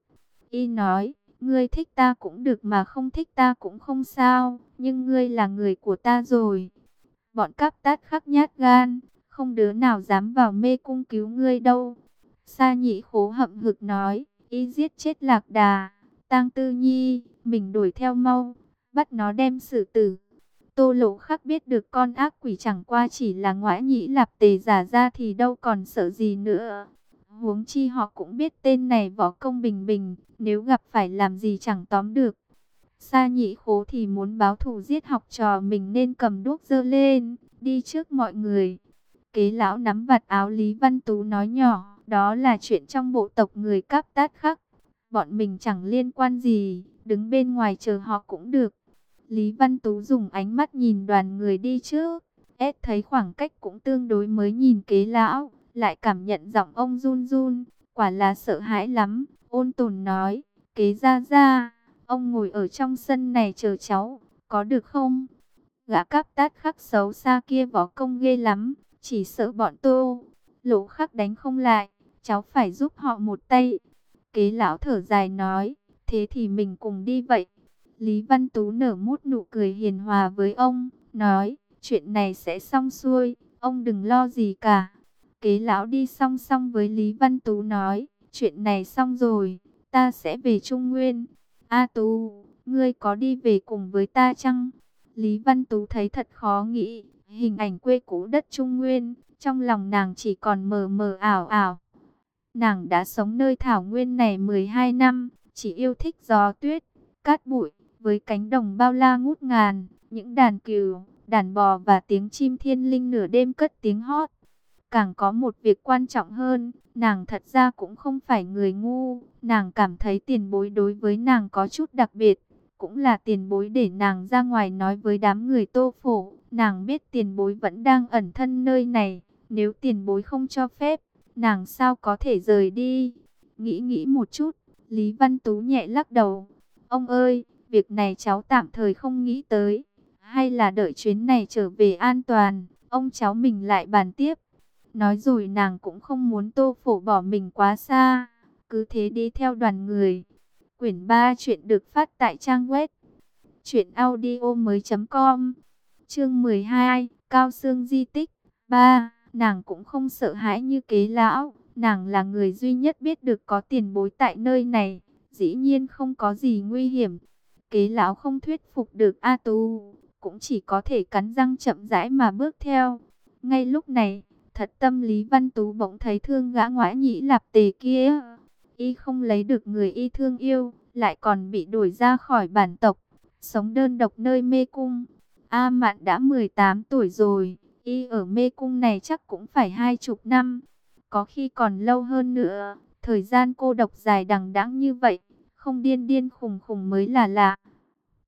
Y nói, ngươi thích ta cũng được mà không thích ta cũng không sao, nhưng ngươi là người của ta rồi. Bọn cắp tát khắc nhát gan, không đứa nào dám vào mê cung cứu ngươi đâu. Sa nhị khố hậm hực nói, y giết chết lạc đà, tang tư nhi, mình đuổi theo mau, bắt nó đem xử tử. Tô lộ khắc biết được con ác quỷ chẳng qua chỉ là ngoại nhĩ lạp tề giả ra thì đâu còn sợ gì nữa. Huống chi họ cũng biết tên này võ công bình bình, nếu gặp phải làm gì chẳng tóm được. Sa nhị khố thì muốn báo thù giết học trò mình nên cầm đuốc dơ lên, đi trước mọi người. Kế lão nắm vạt áo Lý Văn Tú nói nhỏ, đó là chuyện trong bộ tộc người cáp tát khắc. Bọn mình chẳng liên quan gì, đứng bên ngoài chờ họ cũng được. Lý Văn Tú dùng ánh mắt nhìn đoàn người đi trước, ép thấy khoảng cách cũng tương đối mới nhìn kế lão, lại cảm nhận giọng ông run run, quả là sợ hãi lắm. Ôn tồn nói, kế ra ra, ông ngồi ở trong sân này chờ cháu, có được không? Gã cáp tát khắc xấu xa kia võ công ghê lắm, chỉ sợ bọn tô, lỗ khắc đánh không lại, cháu phải giúp họ một tay. Kế lão thở dài nói, thế thì mình cùng đi vậy. Lý Văn Tú nở mút nụ cười hiền hòa với ông, nói, chuyện này sẽ xong xuôi, ông đừng lo gì cả. Kế lão đi song song với Lý Văn Tú nói, chuyện này xong rồi, ta sẽ về Trung Nguyên. A Tú, ngươi có đi về cùng với ta chăng? Lý Văn Tú thấy thật khó nghĩ, hình ảnh quê cũ đất Trung Nguyên, trong lòng nàng chỉ còn mờ mờ ảo ảo. Nàng đã sống nơi thảo nguyên này 12 năm, chỉ yêu thích gió tuyết, cát bụi, với cánh đồng bao la ngút ngàn, những đàn cừu, đàn bò và tiếng chim thiên linh nửa đêm cất tiếng hót. Càng có một việc quan trọng hơn, nàng thật ra cũng không phải người ngu, nàng cảm thấy tiền bối đối với nàng có chút đặc biệt, cũng là tiền bối để nàng ra ngoài nói với đám người tô phổ, nàng biết tiền bối vẫn đang ẩn thân nơi này, nếu tiền bối không cho phép, nàng sao có thể rời đi. Nghĩ nghĩ một chút, Lý Văn Tú nhẹ lắc đầu, ông ơi, việc này cháu tạm thời không nghĩ tới, hay là đợi chuyến này trở về an toàn, ông cháu mình lại bàn tiếp. Nói rồi nàng cũng không muốn tô phổ bỏ mình quá xa. Cứ thế đi theo đoàn người. Quyển 3 chuyện được phát tại trang web. Chuyện audio mới com. Chương 12. Cao Sương Di Tích. 3. Nàng cũng không sợ hãi như kế lão. Nàng là người duy nhất biết được có tiền bối tại nơi này. Dĩ nhiên không có gì nguy hiểm. Kế lão không thuyết phục được A Tu. Cũng chỉ có thể cắn răng chậm rãi mà bước theo. Ngay lúc này Thật tâm Lý Văn Tú bỗng thấy thương gã ngoại nhĩ lạp tề kia. Y không lấy được người y thương yêu, lại còn bị đuổi ra khỏi bản tộc, sống đơn độc nơi mê cung. A Mạn đã 18 tuổi rồi, y ở mê cung này chắc cũng phải hai chục năm, có khi còn lâu hơn nữa. Thời gian cô độc dài đằng đẵng như vậy, không điên điên khùng khùng mới là lạ.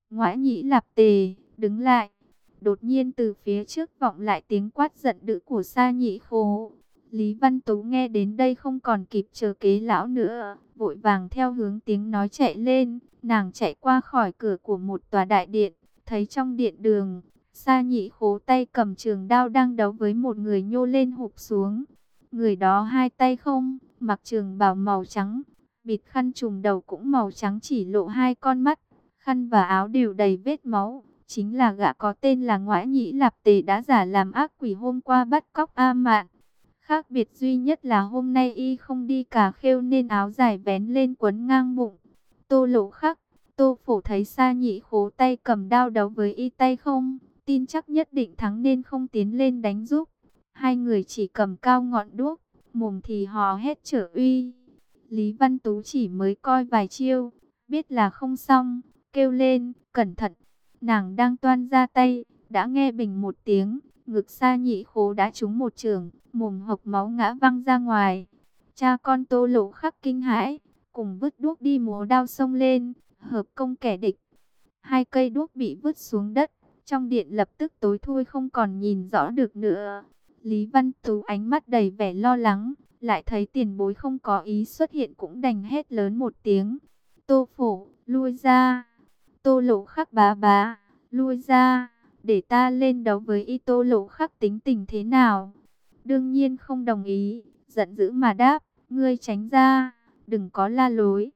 Ngoã nhĩ lạp tề, đứng lại, Đột nhiên từ phía trước vọng lại tiếng quát giận dữ của Sa Nhị Khố. Lý Văn Tú nghe đến đây không còn kịp chờ kế lão nữa, vội vàng theo hướng tiếng nói chạy lên, nàng chạy qua khỏi cửa của một tòa đại điện, thấy trong điện đường, Sa nhị khố tay cầm trường đao đang đấu với một người nhô lên hụp xuống. Người đó hai tay không, mặc trường bào màu trắng, bịt khăn trùm đầu cũng màu trắng chỉ lộ hai con mắt. Khăn và áo đều đầy vết máu. Chính là gã có tên là Ngoại Nhĩ Lạp Tề đã giả làm ác quỷ hôm qua bắt cóc A Mạn. Khác biệt duy nhất là hôm nay y không đi cà khêu nên áo dài vén lên quấn ngang bụng. Tô lộ khắc, tô phổ thấy sa nhị khố tay cầm đao đấu với y tay không, tin chắc nhất định thắng nên không tiến lên đánh giúp. Hai người chỉ cầm cao ngọn đuốc, mồm thì hò hét trở uy. Lý Văn Tú chỉ mới coi vài chiêu, biết là không xong, kêu lên, cẩn thận. Nàng đang toan ra tay, đã nghe bình một tiếng, ngực sa nhị khố đã trúng một trường, mồm hộc máu ngã văng ra ngoài. Cha con tô lộ khắc kinh hãi, cùng vứt đuốc đi múa đao sông lên, hợp công kẻ địch. Hai cây đuốc bị vứt xuống đất, trong điện lập tức tối thui không còn nhìn rõ được nữa. Lý Văn Tú ánh mắt đầy vẻ lo lắng, lại thấy tiền bối không có ý xuất hiện cũng đành hét lớn một tiếng. Tô phổ, lui ra. Tô lộ khắc bá bá, lui ra, để ta lên đấu với y tô lộ khắc tính tình thế nào. Đương nhiên không đồng ý, giận dữ mà đáp, ngươi tránh ra, đừng có la lối.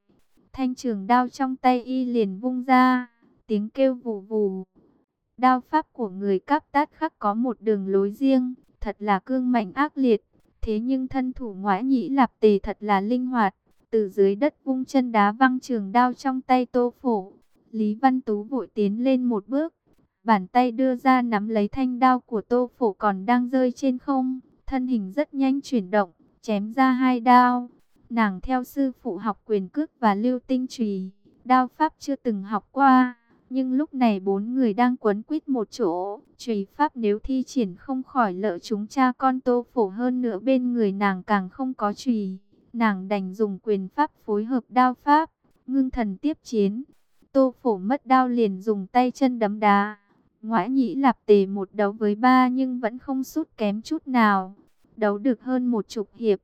Thanh trường đao trong tay y liền vung ra, tiếng kêu vù vù. Đao pháp của người cáp tát khắc có một đường lối riêng, thật là cương mạnh ác liệt. Thế nhưng thân thủ ngoại nhĩ lạp tề thật là linh hoạt, từ dưới đất vung chân đá văng trường đao trong tay tô phổ. Lý Văn Tú vội tiến lên một bước, bàn tay đưa ra nắm lấy thanh đao của tô phổ còn đang rơi trên không, thân hình rất nhanh chuyển động, chém ra hai đao. Nàng theo sư phụ học quyền cước và lưu tinh trùy, đao pháp chưa từng học qua. Nhưng lúc này bốn người đang quấn quýt một chỗ, trùy pháp nếu thi triển không khỏi lỡ chúng cha con tô phổ hơn nữa bên người nàng càng không có trùy. Nàng đành dùng quyền pháp phối hợp đao pháp, ngưng thần tiếp chiến. Tô phổ mất đao liền dùng tay chân đấm đá. Ngoãi nhĩ lạp tề một đấu với ba nhưng vẫn không sút kém chút nào. Đấu được hơn một chục hiệp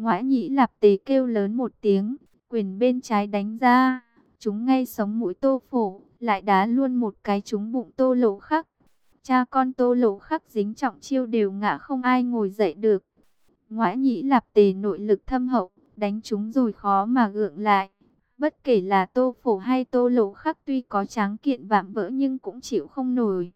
ngoại nhĩ lạp tề kêu lớn một tiếng, quyền bên trái đánh ra. Chúng ngay sống mũi tô phổ, lại đá luôn một cái trúng bụng tô lộ khắc. Cha con tô lộ khắc dính trọng chiêu đều ngã không ai ngồi dậy được. ngoại nhĩ lạp tề nội lực thâm hậu, đánh chúng rồi khó mà gượng lại. Bất kể là tô phổ hay tô lộ khắc tuy có tráng kiện vạm vỡ nhưng cũng chịu không nổi.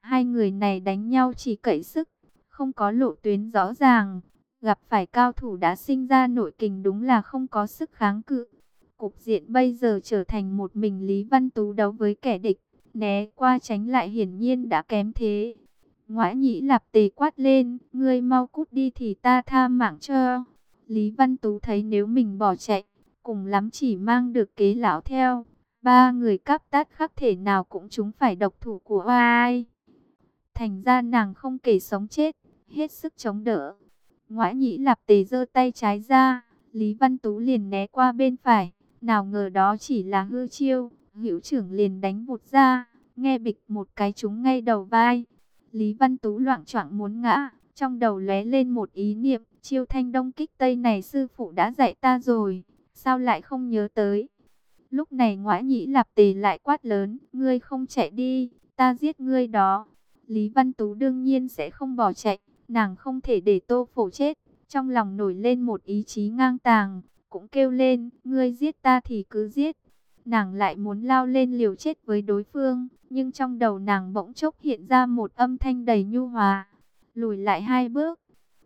Hai người này đánh nhau chỉ cậy sức, không có lộ tuyến rõ ràng. Gặp phải cao thủ đã sinh ra nội kình đúng là không có sức kháng cự. Cục diện bây giờ trở thành một mình Lý Văn Tú đấu với kẻ địch. Né qua tránh lại hiển nhiên đã kém thế. Ngoã nhĩ lạp tề quát lên, ngươi mau cút đi thì ta tha mạng cho. Lý Văn Tú thấy nếu mình bỏ chạy, cùng lắm chỉ mang được kế lão theo. Ba người cắp tát khắc thể nào cũng chúng phải độc thủ của ai. Thành ra nàng không kể sống chết, hết sức chống đỡ. Ngoã nhĩ lạp tề giơ tay trái ra, Lý Văn Tú liền né qua bên phải. Nào ngờ đó chỉ là hư chiêu, hữu trưởng liền đánh vụt ra, nghe bịch một cái trúng ngay đầu vai. Lý Văn Tú loạn choạng muốn ngã, trong đầu lóe lên một ý niệm, chiêu thanh đông kích tây này sư phụ đã dạy ta rồi, sao lại không nhớ tới. Lúc này ngoại nhĩ lạp tề lại quát lớn, ngươi không chạy đi, ta giết ngươi đó. Lý Văn Tú đương nhiên sẽ không bỏ chạy, nàng không thể để tô phổ chết, trong lòng nổi lên một ý chí ngang tàng, cũng kêu lên, ngươi giết ta thì cứ giết. Nàng lại muốn lao lên liều chết với đối phương, nhưng trong đầu nàng bỗng chốc hiện ra một âm thanh đầy nhu hòa. Lùi lại hai bước,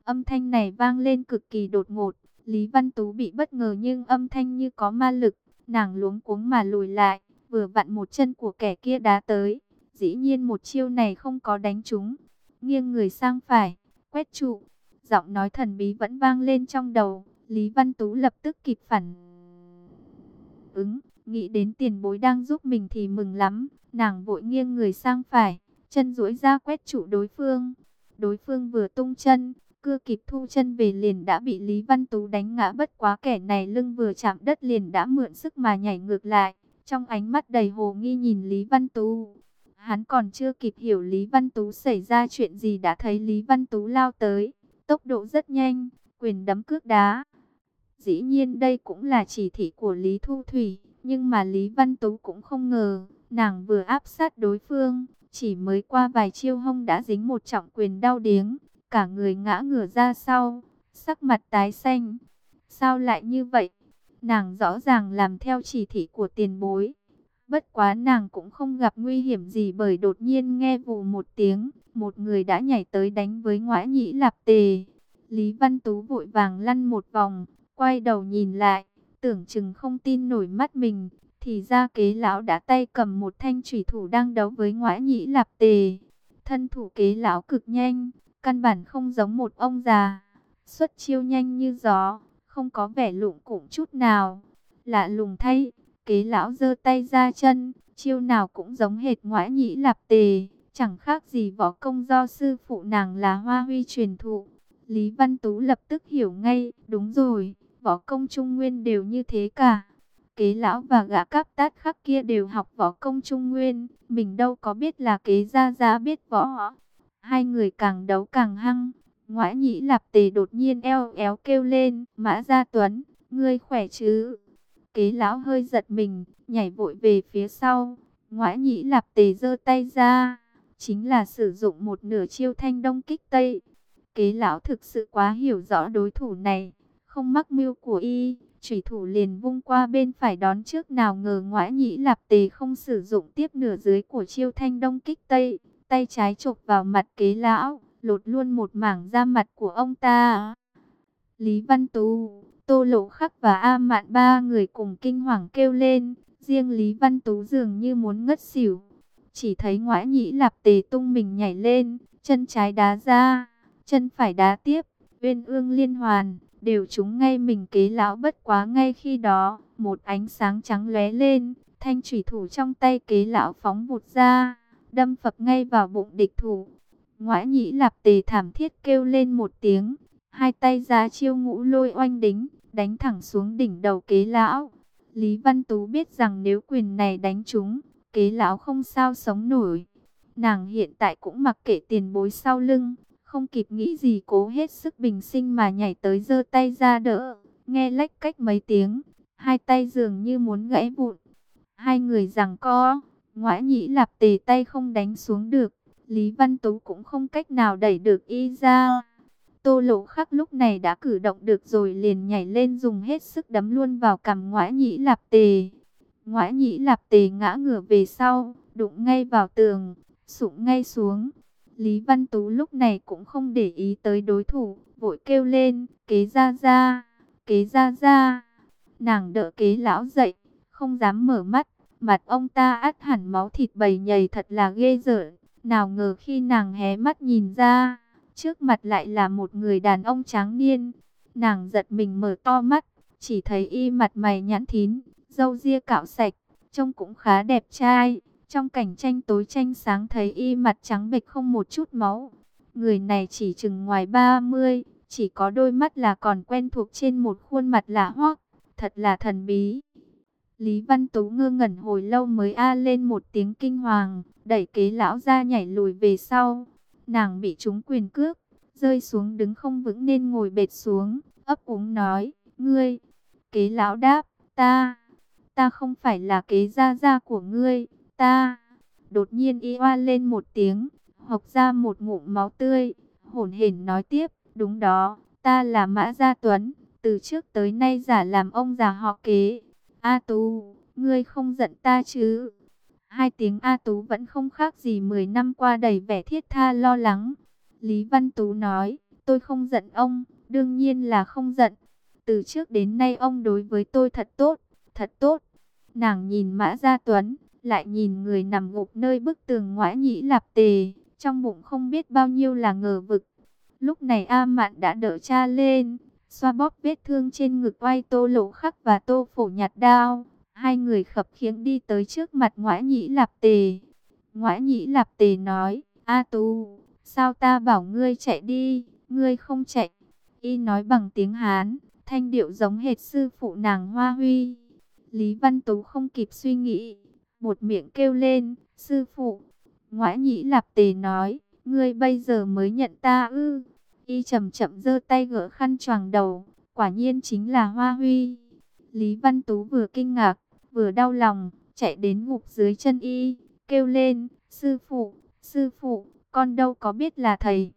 âm thanh này vang lên cực kỳ đột ngột. Lý Văn Tú bị bất ngờ nhưng âm thanh như có ma lực, nàng luống cuống mà lùi lại, vừa vặn một chân của kẻ kia đá tới. Dĩ nhiên một chiêu này không có đánh trúng, nghiêng người sang phải, quét trụ. Giọng nói thần bí vẫn vang lên trong đầu, Lý Văn Tú lập tức kịp phản ứng, nghĩ đến tiền bối đang giúp mình thì mừng lắm, nàng vội nghiêng người sang phải, chân duỗi ra quét trụ đối phương. Đối phương vừa tung chân, cưa kịp thu chân về liền đã bị Lý Văn Tú đánh ngã bất quá kẻ này lưng vừa chạm đất liền đã mượn sức mà nhảy ngược lại, trong ánh mắt đầy hồ nghi nhìn Lý Văn Tú. Hắn còn chưa kịp hiểu Lý Văn Tú xảy ra chuyện gì đã thấy Lý Văn Tú lao tới, tốc độ rất nhanh, quyền đấm cước đá, Dĩ nhiên đây cũng là chỉ thị của Lý Thu Thủy, nhưng mà Lý Văn Tú cũng không ngờ, nàng vừa áp sát đối phương, Chỉ mới qua vài chiêu hông đã dính một trọng quyền đau điếng, cả người ngã ngửa ra sau, sắc mặt tái xanh. Sao lại như vậy? Nàng rõ ràng làm theo chỉ thị của tiền bối. Bất quá nàng cũng không gặp nguy hiểm gì bởi đột nhiên nghe vù một tiếng, một người đã nhảy tới đánh với ngõa nhĩ lạp tề. Lý Văn Tú vội vàng lăn một vòng, quay đầu nhìn lại, tưởng chừng không tin nổi mắt mình, thì ra kế lão đã tay cầm một thanh thủy thủ đang đấu với ngõa nhĩ lạp tề. Thân thủ kế lão cực nhanh, căn bản không giống một ông già, xuất chiêu nhanh như gió, không có vẻ lụng cụm chút nào. Lạ lùng thay, kế lão giơ tay ra chân, chiêu nào cũng giống hệt ngoại nhĩ lạp tề, chẳng khác gì võ công do sư phụ nàng là hoa huy truyền thụ. Lý Văn Tú lập tức hiểu ngay, đúng rồi, võ công trung nguyên đều như thế cả. Kế lão và gã cáp tát khắc kia đều học võ công trung nguyên, mình đâu có biết là kế gia gia biết võ. Hai người càng đấu càng hăng, ngoại nhĩ lạp tề đột nhiên eo éo kêu lên, mã gia tuấn, ngươi khỏe chứ? Kế lão hơi giật mình, nhảy vội về phía sau, ngoại nhĩ lạp tề giơ tay ra, chính là sử dụng một nửa chiêu thanh đông kích tây. Kế lão thực sự quá hiểu rõ đối thủ này, không mắc mưu của y, chủy thủ liền vung qua bên phải đón trước nào ngờ ngoại nhĩ lạp tề không sử dụng tiếp nửa dưới của chiêu thanh đông kích tây, tay trái chộp vào mặt kế lão, lột luôn một mảng da mặt của ông ta. Lý Văn Tú, Tô Lộ Khắc và A Mạn ba người cùng kinh hoàng kêu lên, riêng Lý Văn Tú dường như muốn ngất xỉu. Chỉ thấy ngoã nhĩ lạp tề tung mình nhảy lên, chân trái đá ra, chân phải đá tiếp, uyên ương liên hoàn, đều trúng ngay mình kế lão bất quá ngay khi đó, một ánh sáng trắng lóe lên, thanh thủy thủ trong tay kế lão phóng vụt ra, đâm phập ngay vào bụng địch thủ. Ngoã nhĩ lạp tề thảm thiết kêu lên một tiếng, hai tay ra chiêu ngũ lôi oanh đính, đánh thẳng xuống đỉnh đầu kế lão. Lý Văn Tú biết rằng nếu quyền này đánh trúng, kế lão không sao sống nổi. Nàng hiện tại cũng mặc kệ tiền bối sau lưng, không kịp nghĩ gì cố hết sức bình sinh mà nhảy tới giơ tay ra đỡ. Nghe lách cách mấy tiếng, hai tay dường như muốn gãy vụn. Hai người rằng co, ngõa nhĩ lạp tề tay không đánh xuống được. Lý Văn Tú cũng không cách nào đẩy được y ra. Tô lộ khắc lúc này đã cử động được rồi liền nhảy lên dùng hết sức đấm luôn vào cằm ngõa nhĩ lạp tề. Ngõa nhĩ lạp tề ngã ngửa về sau, đụng ngay vào tường, sụp ngay xuống. Lý Văn Tú lúc này cũng không để ý tới đối thủ, vội kêu lên, kế ra ra, kế ra ra. Nàng đỡ kế lão dậy, không dám mở mắt, mặt ông ta át hẳn máu thịt bầy nhầy thật là ghê rợn. Nào ngờ khi nàng hé mắt nhìn ra, trước mặt lại là một người đàn ông tráng niên. Nàng giật mình mở to mắt, chỉ thấy y mặt mày nhãn thín, râu ria cạo sạch, trông cũng khá đẹp trai. Trong cảnh tranh tối tranh sáng thấy y mặt trắng bệch không một chút máu. Người này chỉ chừng ngoài 30, chỉ có đôi mắt là còn quen thuộc trên một khuôn mặt lạ hoắc, thật là thần bí. Lý Văn Tú ngơ ngẩn hồi lâu mới a lên một tiếng kinh hoàng, đẩy kế lão ra nhảy lùi về sau. Nàng bị trúng quyền cước, rơi xuống đứng không vững nên ngồi bệt xuống, ấp úng nói, ngươi. Kế lão đáp, ta, ta không phải là kế gia gia của ngươi, ta. Đột nhiên y oa lên một tiếng, học ra một ngụm máu tươi, hổn hển nói tiếp, đúng đó, ta là Mã Gia Tuấn, từ trước tới nay giả làm ông già họ kế. A tu ngươi không giận ta chứ? Hai tiếng A Tú vẫn không khác gì 10 năm qua đầy vẻ thiết tha lo lắng. Lý Văn Tú nói, tôi không giận ông, đương nhiên là không giận. Từ trước đến nay ông đối với tôi thật tốt, thật tốt. Nàng nhìn Mã Gia Tuấn, lại nhìn người nằm gục nơi bức tường ngoã nhĩ lạp tề, trong bụng không biết bao nhiêu là ngờ vực. Lúc này A Mạn đã đỡ cha lên, xoa bóp vết thương trên ngực oai tô lộ khắc và tô phổ nhạt đao. Hai người khập khiễng đi tới trước mặt ngoãi nhĩ lạp tề. Ngoãi nhĩ lạp tề nói, A tu, sao ta bảo ngươi chạy đi, ngươi không chạy. Y nói bằng tiếng Hán, thanh điệu giống hệt sư phụ nàng Hoa Huy. Lý Văn Tú không kịp suy nghĩ, một miệng kêu lên, sư phụ. Ngoãi nhĩ lạp tề nói, ngươi bây giờ mới nhận ta ư. Y chậm chậm giơ tay gỡ khăn choàng đầu, quả nhiên chính là Hoa Huy. Lý Văn Tú vừa kinh ngạc, vừa đau lòng, chạy đến ngục dưới chân y, kêu lên, sư phụ, Sư phụ, con đâu có biết là thầy.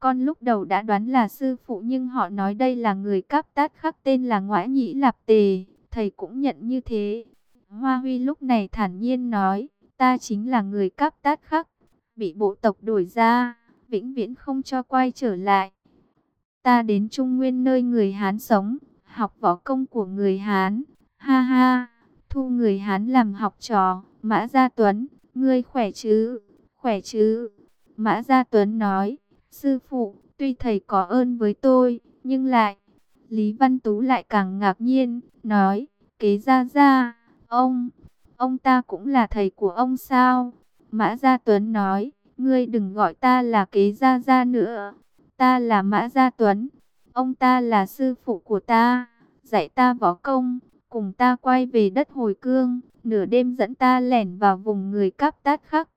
Con lúc đầu đã đoán là sư phụ nhưng họ nói đây là người cáp tát khắc tên là ngoại Nhĩ Lạp Tề. Thầy cũng nhận như thế. Hoa Huy lúc này thản nhiên nói, ta chính là người cáp tát khắc, bị bộ tộc đuổi ra, vĩnh viễn không cho quay trở lại. Ta đến Trung Nguyên nơi người Hán sống, học võ công của người Hán. Ha ha, thu người Hán làm học trò, Mã Gia Tuấn, ngươi khỏe chứ, khỏe chứ. Mã Gia Tuấn nói, sư phụ, tuy thầy có ơn với tôi, nhưng lại... Lý Văn Tú lại càng ngạc nhiên, nói, kế Gia Gia, ông, ông ta cũng là thầy của ông sao? Mã Gia Tuấn nói, ngươi đừng gọi ta là kế Gia Gia nữa, ta là Mã Gia Tuấn, ông ta là sư phụ của ta, dạy ta võ công, cùng ta quay về đất hồi cương, nửa đêm dẫn ta lẻn vào vùng người cáp tát khắc.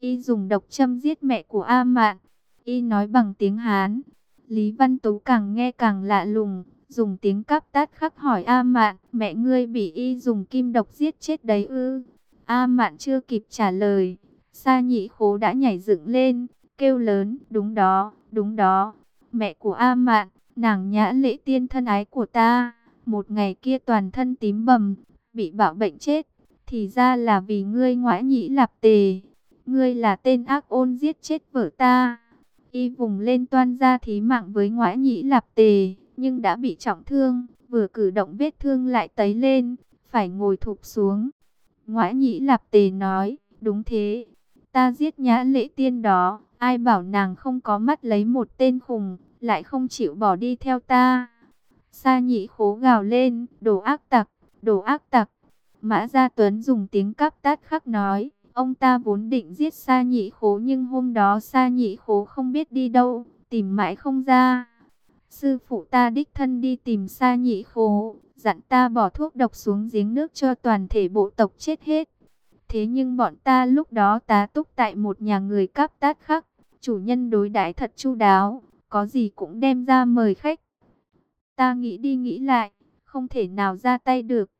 Y dùng độc châm giết mẹ của A Mạn. Y nói bằng tiếng Hán. Lý Văn Tú càng nghe càng lạ lùng, dùng tiếng cáp tát khắc hỏi A Mạn, mẹ ngươi bị Y dùng kim độc giết chết đấy ư? A Mạn chưa kịp trả lời, Sa Nhị Khố đã nhảy dựng lên, kêu lớn, đúng đó, đúng đó, mẹ của A Mạn, nàng nhã lễ tiên thân ái của ta, một ngày kia toàn thân tím bầm, bị bạo bệnh chết, thì ra là vì ngươi ngoãi nhĩ lạp tề, ngươi là tên ác ôn giết chết vợ ta. Y vùng lên toan ra thí mạng với ngoãi nhĩ lạp tề, nhưng đã bị trọng thương, vừa cử động vết thương lại tấy lên, phải ngồi thụp xuống. Ngoãi nhĩ lạp tề nói, đúng thế, ta giết nhã lễ tiên đó, ai bảo nàng không có mắt lấy một tên khùng, lại không chịu bỏ đi theo ta. Sa nhị khố gào lên, đồ ác tặc, đồ ác tặc. Mã Gia Tuấn dùng tiếng cắp tát khắc nói, ông ta vốn định giết Sa nhị khố nhưng hôm đó Sa nhị khố không biết đi đâu, tìm mãi không ra. Sư phụ ta đích thân đi tìm Sa nhị khố, dặn ta bỏ thuốc độc xuống giếng nước cho toàn thể bộ tộc chết hết. Thế nhưng bọn ta lúc đó tá túc tại một nhà người cắp tát khắc, chủ nhân đối đãi thật chu đáo, có gì cũng đem ra mời khách. Ta nghĩ đi nghĩ lại, không thể nào ra tay được.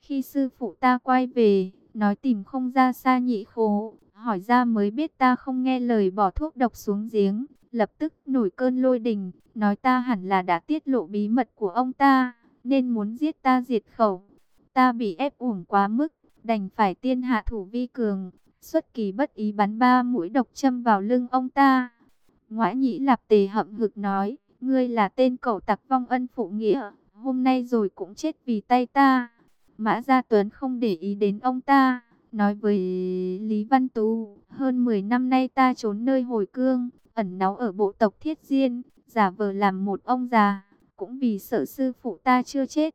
Khi sư phụ ta quay về, nói tìm không ra xa nhị khố, hỏi ra mới biết ta không nghe lời bỏ thuốc độc xuống giếng, lập tức nổi cơn lôi đình, nói ta hẳn là đã tiết lộ bí mật của ông ta, nên muốn giết ta diệt khẩu. Ta bị ép uổng quá mức, đành phải tiên hạ thủ vi cường, xuất kỳ bất ý bắn ba mũi độc châm vào lưng ông ta. Ngoã nhĩ lạp tề hậm hực nói, ngươi là tên cẩu tặc vong ân phụ nghĩa, hôm nay rồi cũng chết vì tay ta. Mã Gia Tuấn không để ý đến ông ta, nói với Lý Văn Tú, hơn 10 năm nay ta trốn nơi hồi cương, ẩn náu ở bộ tộc Thiết Diên, giả vờ làm một ông già, cũng vì sợ sư phụ ta chưa chết.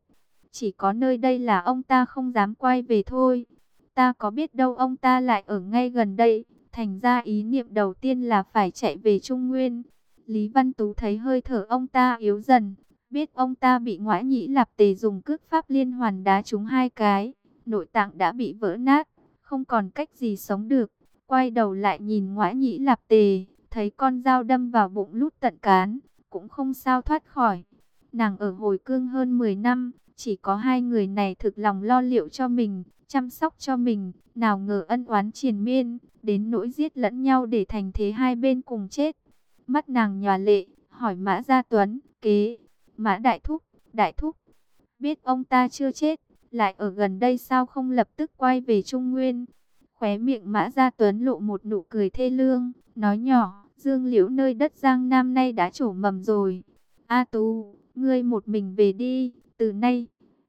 Chỉ có nơi đây là ông ta không dám quay về thôi. Ta có biết đâu ông ta lại ở ngay gần đây, thành ra ý niệm đầu tiên là phải chạy về Trung Nguyên. Lý Văn Tú thấy hơi thở ông ta yếu dần, biết ông ta bị ngoại nhĩ lạp tề dùng cước pháp liên hoàn đá trúng hai cái, nội tạng đã bị vỡ nát, không còn cách gì sống được. Quay đầu lại nhìn ngoại nhĩ lạp tề, thấy con dao đâm vào bụng lút tận cán, cũng không sao thoát khỏi. Nàng ở hồi cương hơn 10 năm, chỉ có hai người này thực lòng lo liệu cho mình, chăm sóc cho mình, nào ngờ ân oán triền miên, đến nỗi giết lẫn nhau để thành thế hai bên cùng chết. Mắt nàng nhòa lệ, hỏi Mã Gia Tuấn, kế, Mã Đại Thúc, Đại Thúc, biết ông ta chưa chết, lại ở gần đây sao không lập tức quay về Trung Nguyên. Khóe miệng Mã Gia Tuấn lộ một nụ cười thê lương, nói nhỏ, dương liễu nơi đất Giang Nam nay đã trổ mầm rồi. A Tu, ngươi một mình về đi, từ nay,